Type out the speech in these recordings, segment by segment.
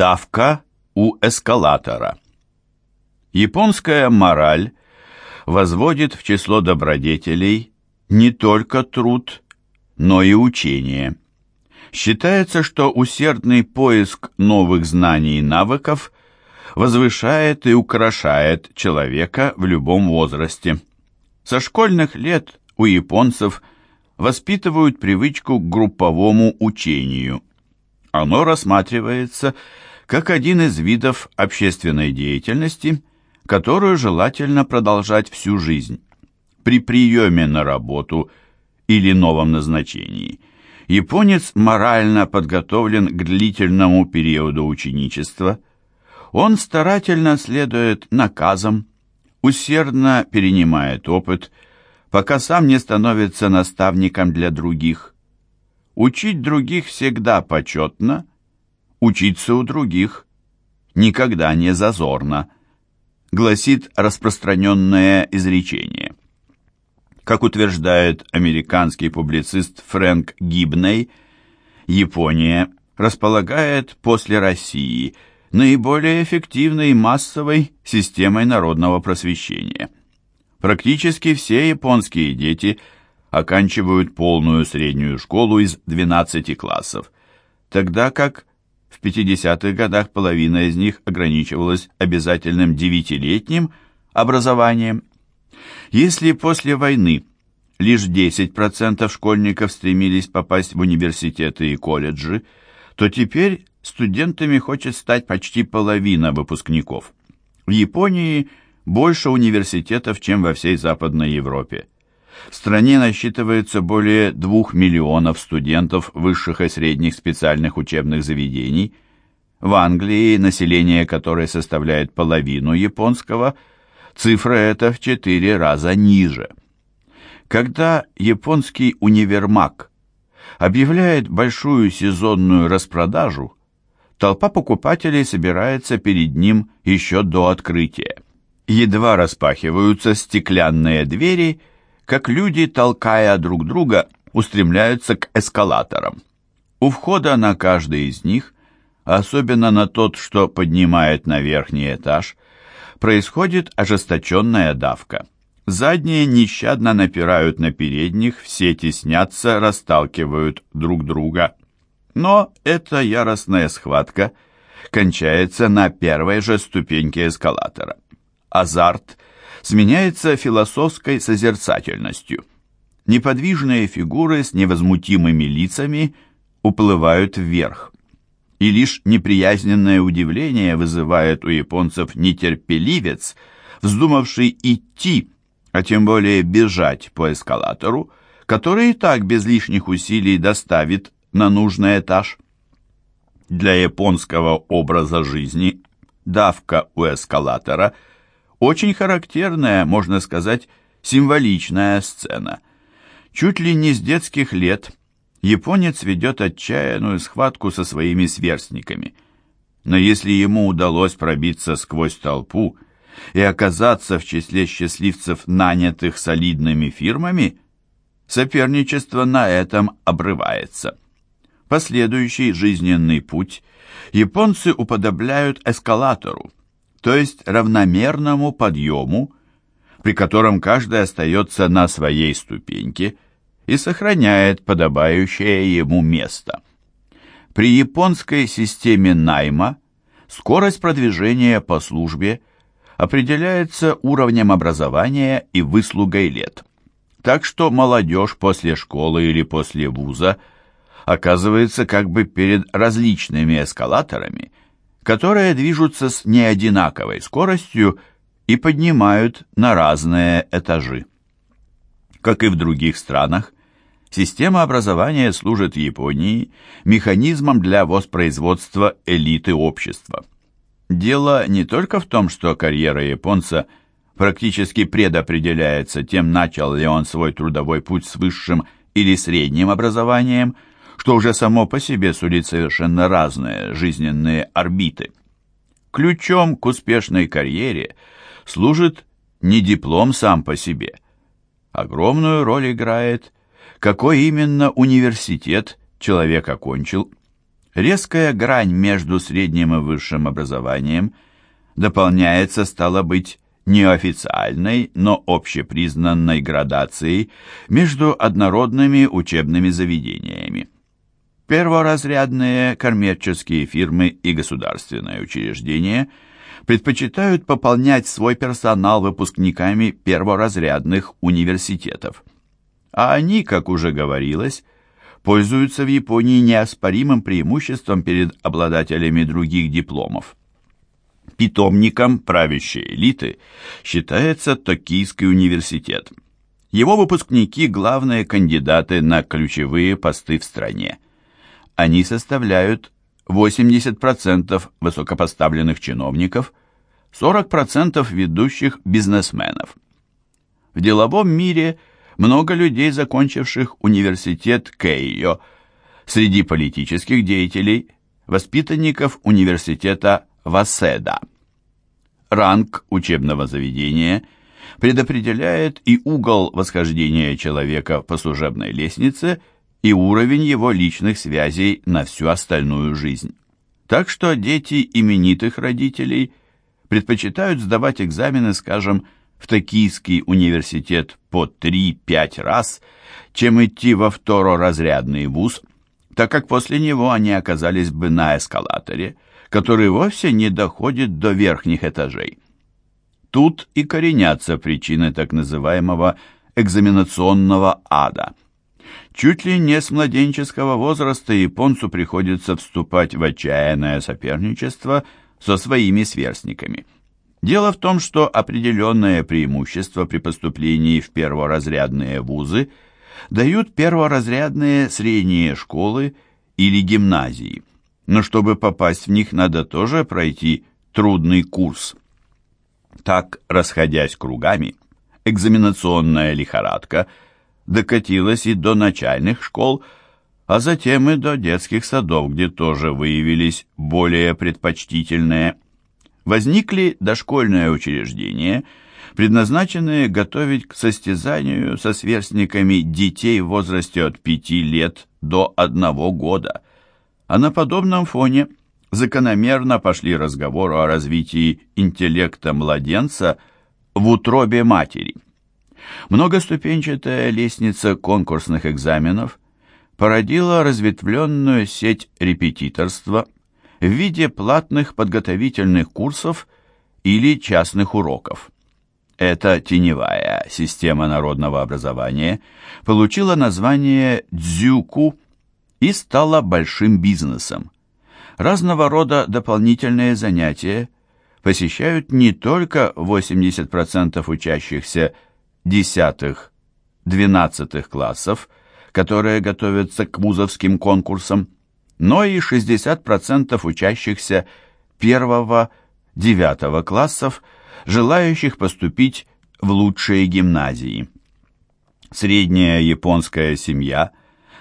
Давка у эскалатора. Японская мораль возводит в число добродетелей не только труд, но и учение. Считается, что усердный поиск новых знаний и навыков возвышает и украшает человека в любом возрасте. Со школьных лет у японцев воспитывают привычку к групповому учению. Оно рассматривается как один из видов общественной деятельности, которую желательно продолжать всю жизнь. При приеме на работу или новом назначении японец морально подготовлен к длительному периоду ученичества. Он старательно следует наказам, усердно перенимает опыт, пока сам не становится наставником для других. Учить других всегда почетно, учиться у других никогда не зазорно, гласит распространенное изречение. Как утверждает американский публицист Фрэнк Гибней, Япония располагает после России наиболее эффективной массовой системой народного просвещения. Практически все японские дети оканчивают полную среднюю школу из 12 классов, тогда как в 50-х годах половина из них ограничивалась обязательным девятилетним образованием. Если после войны лишь 10% школьников стремились попасть в университеты и колледжи, то теперь студентами хочет стать почти половина выпускников. В Японии больше университетов, чем во всей Западной Европе. В стране насчитывается более двух миллионов студентов высших и средних специальных учебных заведений. В Англии, население которой составляет половину японского, цифра эта в четыре раза ниже. Когда японский универмаг объявляет большую сезонную распродажу, толпа покупателей собирается перед ним еще до открытия. Едва распахиваются стеклянные двери – как люди, толкая друг друга, устремляются к эскалаторам. У входа на каждый из них, особенно на тот, что поднимает на верхний этаж, происходит ожесточенная давка. Задние нещадно напирают на передних, все теснятся, расталкивают друг друга. Но эта яростная схватка кончается на первой же ступеньке эскалатора. Азарт сменяется философской созерцательностью. Неподвижные фигуры с невозмутимыми лицами уплывают вверх. И лишь неприязненное удивление вызывает у японцев нетерпеливец, вздумавший идти, а тем более бежать по эскалатору, который и так без лишних усилий доставит на нужный этаж. Для японского образа жизни давка у эскалатора – очень характерная, можно сказать, символичная сцена. Чуть ли не с детских лет японец ведет отчаянную схватку со своими сверстниками. Но если ему удалось пробиться сквозь толпу и оказаться в числе счастливцев, нанятых солидными фирмами, соперничество на этом обрывается. Последующий жизненный путь японцы уподобляют эскалатору, то есть равномерному подъему, при котором каждый остается на своей ступеньке и сохраняет подобающее ему место. При японской системе найма скорость продвижения по службе определяется уровнем образования и выслугой лет. Так что молодежь после школы или после вуза оказывается как бы перед различными эскалаторами – которые движутся с неодинаковой скоростью и поднимают на разные этажи. Как и в других странах, система образования служит Японии механизмом для воспроизводства элиты общества. Дело не только в том, что карьера японца практически предопределяется тем, начал ли он свой трудовой путь с высшим или средним образованием – что уже само по себе сулит совершенно разные жизненные орбиты. Ключом к успешной карьере служит не диплом сам по себе. Огромную роль играет, какой именно университет человек окончил. Резкая грань между средним и высшим образованием дополняется, стало быть, неофициальной, но общепризнанной градацией между однородными учебными заведениями. Перворазрядные коммерческие фирмы и государственные учреждения предпочитают пополнять свой персонал выпускниками перворазрядных университетов. А они, как уже говорилось, пользуются в Японии неоспоримым преимуществом перед обладателями других дипломов. Питомником правящей элиты считается Токийский университет. Его выпускники – главные кандидаты на ключевые посты в стране. Они составляют 80% высокопоставленных чиновников, 40% ведущих бизнесменов. В деловом мире много людей, закончивших университет Кейо, среди политических деятелей, воспитанников университета Васеда. Ранг учебного заведения предопределяет и угол восхождения человека по служебной лестнице, и уровень его личных связей на всю остальную жизнь. Так что дети именитых родителей предпочитают сдавать экзамены, скажем, в Токийский университет по 3-5 раз, чем идти во второразрядный вуз, так как после него они оказались бы на эскалаторе – который вовсе не доходит до верхних этажей. Тут и коренятся причины так называемого экзаменационного ада. Чуть ли не с младенческого возраста японцу приходится вступать в отчаянное соперничество со своими сверстниками. Дело в том, что определенное преимущество при поступлении в перворазрядные вузы дают перворазрядные средние школы или гимназии но чтобы попасть в них, надо тоже пройти трудный курс. Так, расходясь кругами, экзаменационная лихорадка докатилась и до начальных школ, а затем и до детских садов, где тоже выявились более предпочтительные. Возникли дошкольные учреждения, предназначенные готовить к состязанию со сверстниками детей в возрасте от 5 лет до 1 года – а на подобном фоне закономерно пошли разговоры о развитии интеллекта младенца в утробе матери. Многоступенчатая лестница конкурсных экзаменов породила разветвленную сеть репетиторства в виде платных подготовительных курсов или частных уроков. Эта теневая система народного образования получила название «дзюку» и стала большим бизнесом. Разного рода дополнительные занятия посещают не только 80% учащихся 10-12 классов, которые готовятся к вузовским конкурсам, но и 60% учащихся 1-9 классов, желающих поступить в лучшие гимназии. Средняя японская семья –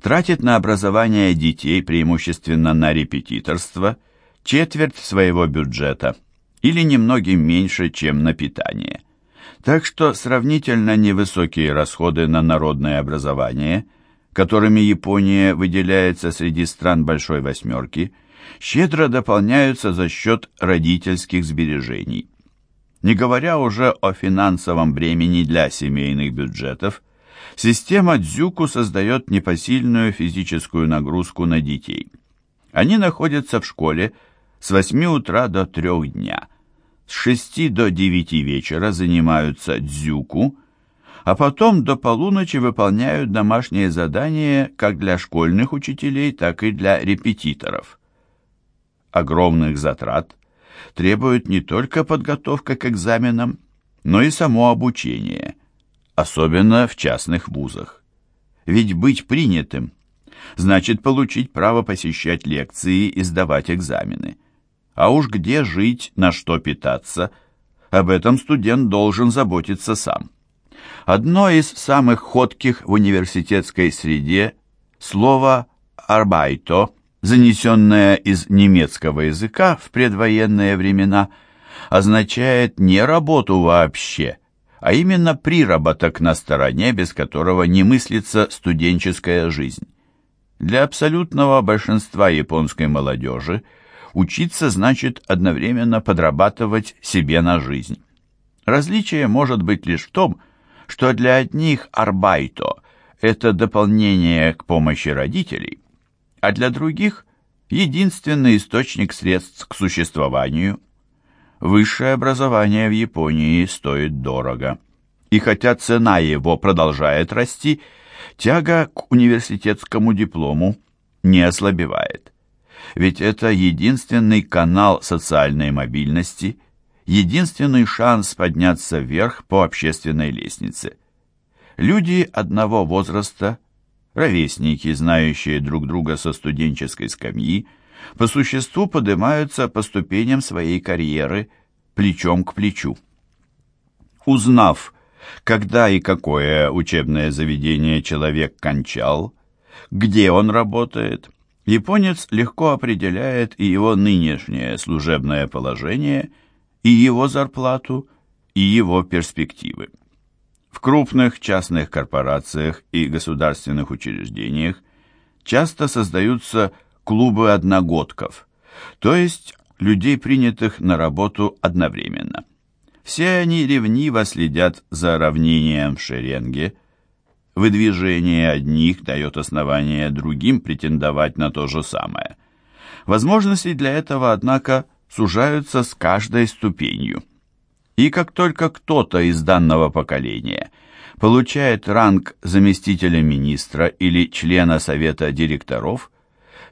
тратит на образование детей, преимущественно на репетиторство, четверть своего бюджета или немногим меньше, чем на питание. Так что сравнительно невысокие расходы на народное образование, которыми Япония выделяется среди стран Большой Восьмерки, щедро дополняются за счет родительских сбережений. Не говоря уже о финансовом бремени для семейных бюджетов, Система Дзюку создает непосильную физическую нагрузку на детей. Они находятся в школе с 8 утра до 3 дня. С 6 до 9 вечера занимаются дзюку, а потом до полуночи выполняют домашние задания как для школьных учителей, так и для репетиторов. Огромных затрат требует не только подготовка к экзаменам, но и само обучение особенно в частных вузах. Ведь быть принятым значит получить право посещать лекции и сдавать экзамены. А уж где жить, на что питаться, об этом студент должен заботиться сам. Одно из самых ходких в университетской среде слово «арбайто», занесенное из немецкого языка в предвоенные времена, означает не работу вообще, а именно приработок на стороне, без которого не мыслится студенческая жизнь. Для абсолютного большинства японской молодежи учиться значит одновременно подрабатывать себе на жизнь. Различие может быть лишь в том, что для одних арбайто – это дополнение к помощи родителей, а для других – единственный источник средств к существованию. Высшее образование в Японии стоит дорого. И хотя цена его продолжает расти – Тяга к университетскому диплому не ослабевает. Ведь это единственный канал социальной мобильности, единственный шанс подняться вверх по общественной лестнице. Люди одного возраста, ровесники, знающие друг друга со студенческой скамьи, по существу поднимаются по ступеням своей карьеры плечом к плечу. Узнав, когда и какое учебное заведение человек кончал, где он работает, японец легко определяет и его нынешнее служебное положение, и его зарплату, и его перспективы. В крупных частных корпорациях и государственных учреждениях часто создаются клубы одногодков, то есть людей, принятых на работу одновременно. Все они ревниво следят за равнением в шеренге. Выдвижение одних дает основание другим претендовать на то же самое. Возможности для этого, однако, сужаются с каждой ступенью. И как только кто-то из данного поколения получает ранг заместителя министра или члена совета директоров,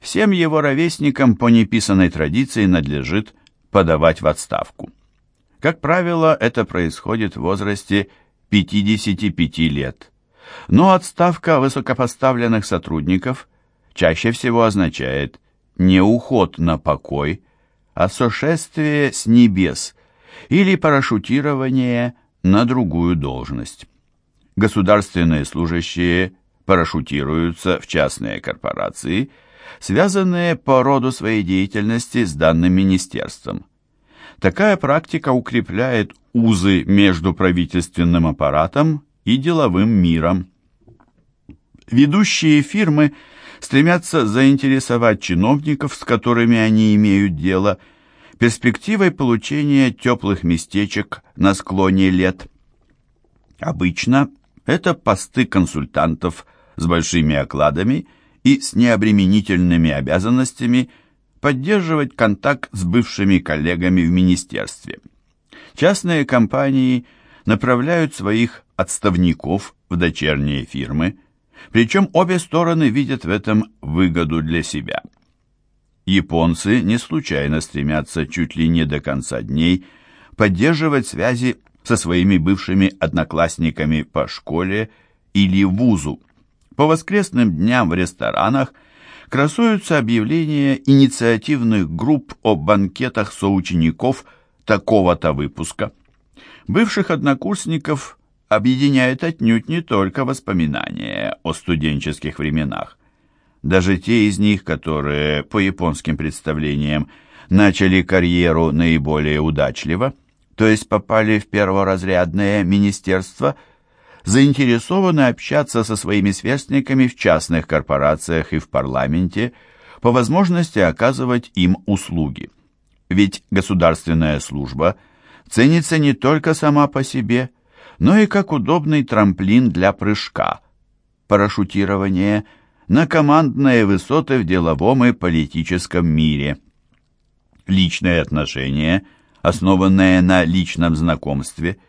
всем его ровесникам по неписанной традиции надлежит подавать в отставку. Как правило, это происходит в возрасте 55 лет. Но отставка высокопоставленных сотрудников чаще всего означает не уход на покой, а сошествие с небес или парашютирование на другую должность. Государственные служащие парашютируются в частные корпорации, связанные по роду своей деятельности с данным министерством. Такая практика укрепляет узы между правительственным аппаратом и деловым миром. Ведущие фирмы стремятся заинтересовать чиновников, с которыми они имеют дело, перспективой получения теплых местечек на склоне лет. Обычно это посты консультантов с большими окладами и с необременительными обязанностями – поддерживать контакт с бывшими коллегами в министерстве. Частные компании направляют своих отставников в дочерние фирмы, причем обе стороны видят в этом выгоду для себя. Японцы не случайно стремятся чуть ли не до конца дней поддерживать связи со своими бывшими одноклассниками по школе или вузу. По воскресным дням в ресторанах – красуются объявления инициативных групп о банкетах соучеников такого-то выпуска. Бывших однокурсников объединяет отнюдь не только воспоминания о студенческих временах. Даже те из них, которые, по японским представлениям, начали карьеру наиболее удачливо, то есть попали в перворазрядное министерство – заинтересованы общаться со своими сверстниками в частных корпорациях и в парламенте, по возможности оказывать им услуги. Ведь государственная служба ценится не только сама по себе, но и как удобный трамплин для прыжка, парашютирования на командные высоты в деловом и политическом мире. Личные отношения, основанные на личном знакомстве –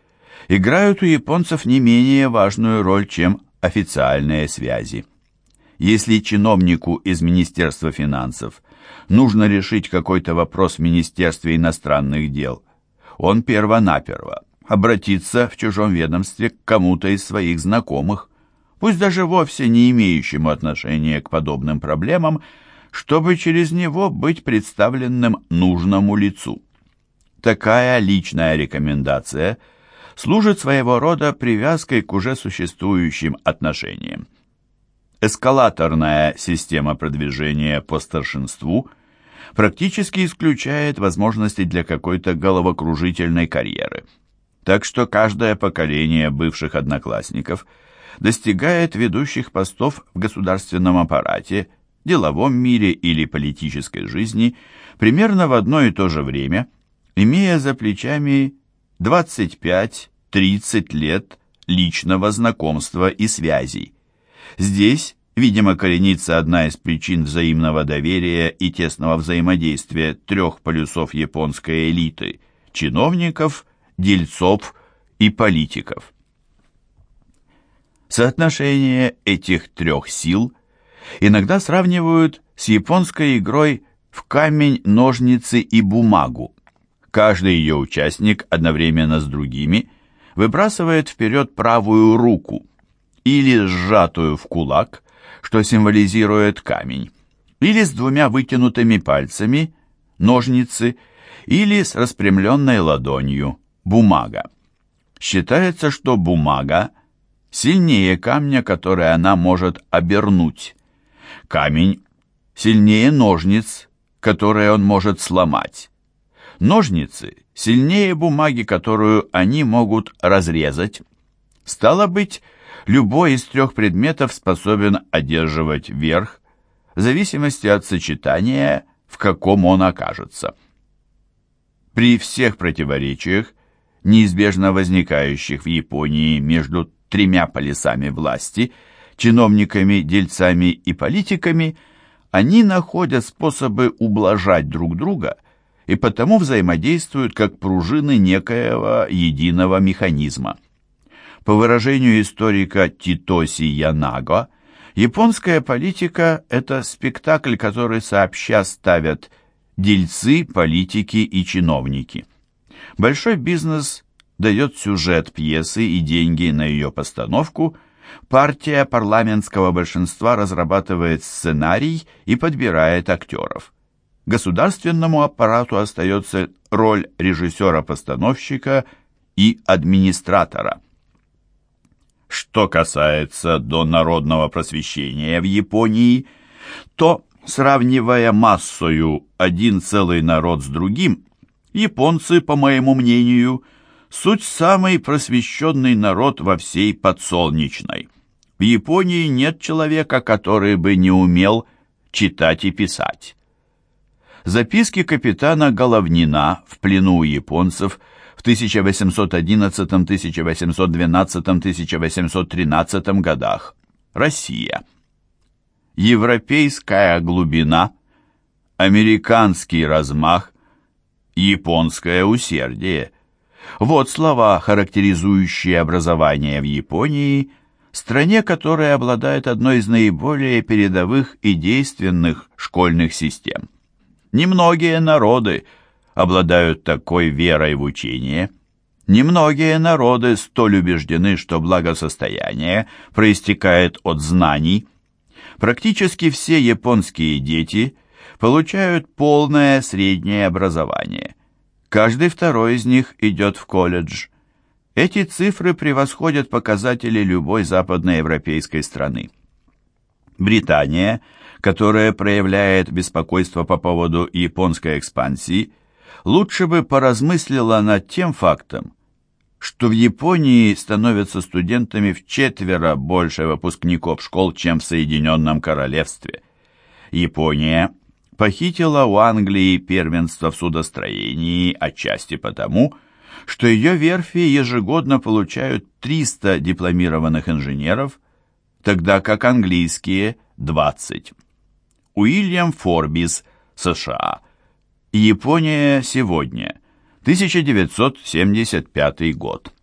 играют у японцев не менее важную роль, чем официальные связи. Если чиновнику из Министерства финансов нужно решить какой-то вопрос в Министерстве иностранных дел, он перво-наперво обратится в чужом ведомстве к кому-то из своих знакомых, пусть даже вовсе не имеющему отношения к подобным проблемам, чтобы через него быть представленным нужному лицу. Такая личная рекомендация – служит своего рода привязкой к уже существующим отношениям. Эскалаторная система продвижения по старшинству практически исключает возможности для какой-то головокружительной карьеры. Так что каждое поколение бывших одноклассников достигает ведущих постов в государственном аппарате деловом мире или политической жизни примерно в одно и то же время, имея за плечами 25-30 лет личного знакомства и связей. Здесь, видимо, коренится одна из причин взаимного доверия и тесного взаимодействия трех полюсов японской элиты – чиновников, дельцов и политиков. Соотношение этих трех сил иногда сравнивают с японской игрой в камень, ножницы и бумагу. Каждый ее участник одновременно с другими выбрасывает вперед правую руку или сжатую в кулак, что символизирует камень, или с двумя вытянутыми пальцами, ножницы, или с распрямленной ладонью, бумага. Считается, что бумага сильнее камня, который она может обернуть. Камень сильнее ножниц, которые он может сломать. Ножницы сильнее бумаги, которую они могут разрезать. Стало быть, любой из трех предметов способен одерживать верх, в зависимости от сочетания, в каком он окажется. При всех противоречиях, неизбежно возникающих в Японии между тремя полюсами власти, чиновниками, дельцами и политиками, они находят способы ублажать друг друга и потому взаимодействуют как пружины некоего единого механизма. По выражению историка Титоси Янаго, японская политика – это спектакль, который сообща ставят дельцы, политики и чиновники. Большой бизнес дает сюжет пьесы и деньги на ее постановку, партия парламентского большинства разрабатывает сценарий и подбирает актеров. Государственному аппарату остается роль режиссера-постановщика и администратора. Что касается до народного просвещения в Японии, то, сравнивая массою один целый народ с другим, японцы, по моему мнению, – суть самый просвещенный народ во всей подсолнечной. В Японии нет человека, который бы не умел читать и писать. Записки капитана Головнина в плену у японцев в 1811, 1812, 1813 годах. Россия. Европейская глубина, американский размах, японское усердие – вот слова, характеризующие образование в Японии, стране, которая обладает одной из наиболее передовых и действенных школьных систем. Немногие народы обладают такой верой в учение. Немногие народы столь убеждены, что благосостояние проистекает от знаний. Практически все японские дети получают полное среднее образование. Каждый второй из них идет в колледж. Эти цифры превосходят показатели любой западноевропейской страны. Британия, которая проявляет беспокойство по поводу японской экспансии, лучше бы поразмыслила над тем фактом, что в Японии становятся студентами в четверо больше выпускников школ, чем в Соединенном Королевстве. Япония похитила у Англии первенство в судостроении отчасти потому, что ее верфи ежегодно получают 300 дипломированных инженеров, тогда как английские – 20. Уильям Форбис, США. Япония сегодня, 1975 год.